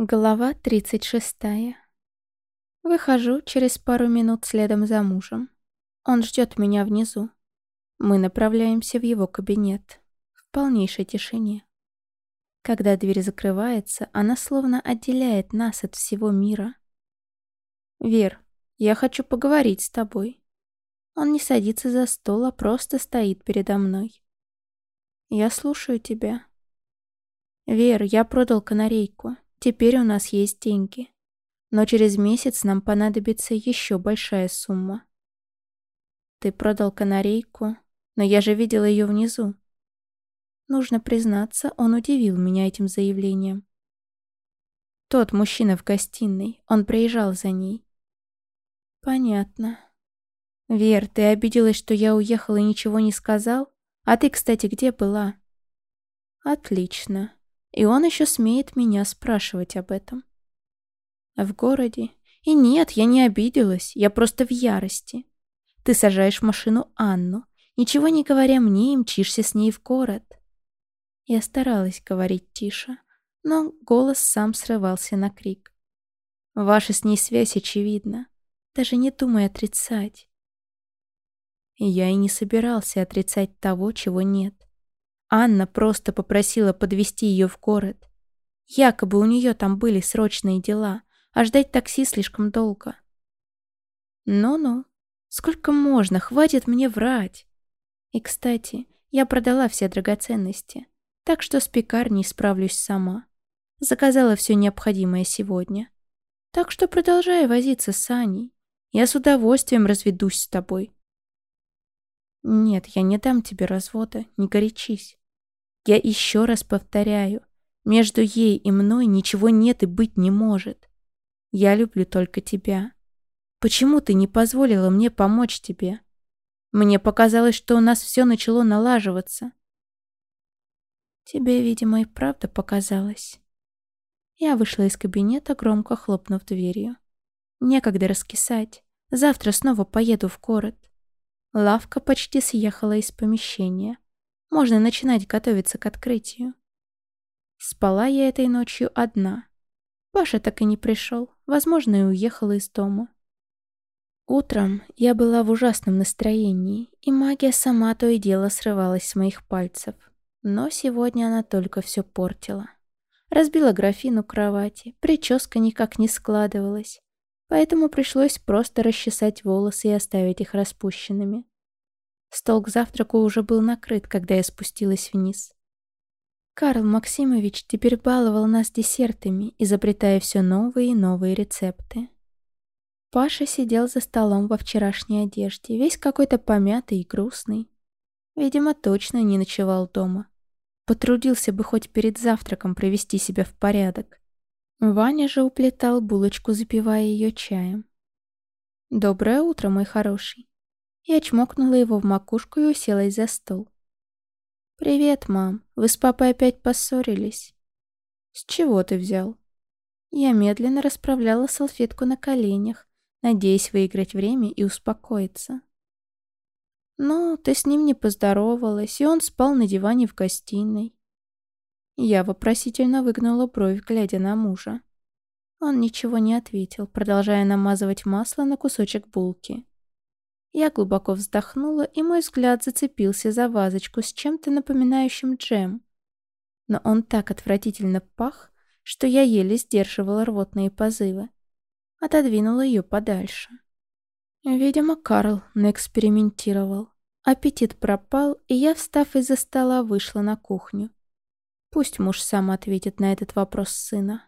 Глава 36. Выхожу через пару минут следом за мужем. Он ждет меня внизу. Мы направляемся в его кабинет. В полнейшей тишине. Когда дверь закрывается, она словно отделяет нас от всего мира. «Вер, я хочу поговорить с тобой». Он не садится за стол, а просто стоит передо мной. «Я слушаю тебя». «Вер, я продал канарейку. Теперь у нас есть деньги. Но через месяц нам понадобится еще большая сумма. Ты продал канарейку, но я же видела ее внизу. Нужно признаться, он удивил меня этим заявлением. Тот мужчина в гостиной, он приезжал за ней. Понятно. Вер, ты обиделась, что я уехал и ничего не сказал? А ты, кстати, где была? Отлично. И он еще смеет меня спрашивать об этом. В городе? И нет, я не обиделась, я просто в ярости. Ты сажаешь в машину Анну, ничего не говоря мне, и мчишься с ней в город. Я старалась говорить тише, но голос сам срывался на крик. Ваша с ней связь очевидна, даже не думай отрицать. Я и не собирался отрицать того, чего нет. Анна просто попросила подвести ее в город. Якобы у нее там были срочные дела, а ждать такси слишком долго. Ну-ну, сколько можно, хватит мне врать. И, кстати, я продала все драгоценности, так что с пекарней справлюсь сама. Заказала все необходимое сегодня. Так что продолжай возиться с Аней. Я с удовольствием разведусь с тобой. Нет, я не дам тебе развода, не горячись. Я еще раз повторяю, между ей и мной ничего нет и быть не может. Я люблю только тебя. Почему ты не позволила мне помочь тебе? Мне показалось, что у нас все начало налаживаться. Тебе, видимо, и правда показалось. Я вышла из кабинета, громко хлопнув дверью. Некогда раскисать. Завтра снова поеду в город. Лавка почти съехала из помещения. Можно начинать готовиться к открытию. Спала я этой ночью одна. Паша так и не пришел, возможно, и уехала из дома. Утром я была в ужасном настроении, и магия сама то и дело срывалась с моих пальцев. Но сегодня она только все портила. Разбила графину кровати, прическа никак не складывалась, поэтому пришлось просто расчесать волосы и оставить их распущенными. Стол к завтраку уже был накрыт, когда я спустилась вниз. Карл Максимович теперь баловал нас десертами, изобретая все новые и новые рецепты. Паша сидел за столом во вчерашней одежде, весь какой-то помятый и грустный. Видимо, точно не ночевал дома. Потрудился бы хоть перед завтраком привести себя в порядок. Ваня же уплетал булочку, запивая ее чаем. «Доброе утро, мой хороший», я чмокнула его в макушку и уселась за стол. «Привет, мам. Вы с папой опять поссорились?» «С чего ты взял?» Я медленно расправляла салфетку на коленях, надеясь выиграть время и успокоиться. «Ну, ты с ним не поздоровалась, и он спал на диване в гостиной». Я вопросительно выгнула бровь, глядя на мужа. Он ничего не ответил, продолжая намазывать масло на кусочек булки. Я глубоко вздохнула, и мой взгляд зацепился за вазочку с чем-то напоминающим джем. Но он так отвратительно пах, что я еле сдерживала рвотные позывы. Отодвинула ее подальше. Видимо, Карл наэкспериментировал. Аппетит пропал, и я, встав из-за стола, вышла на кухню. Пусть муж сам ответит на этот вопрос сына.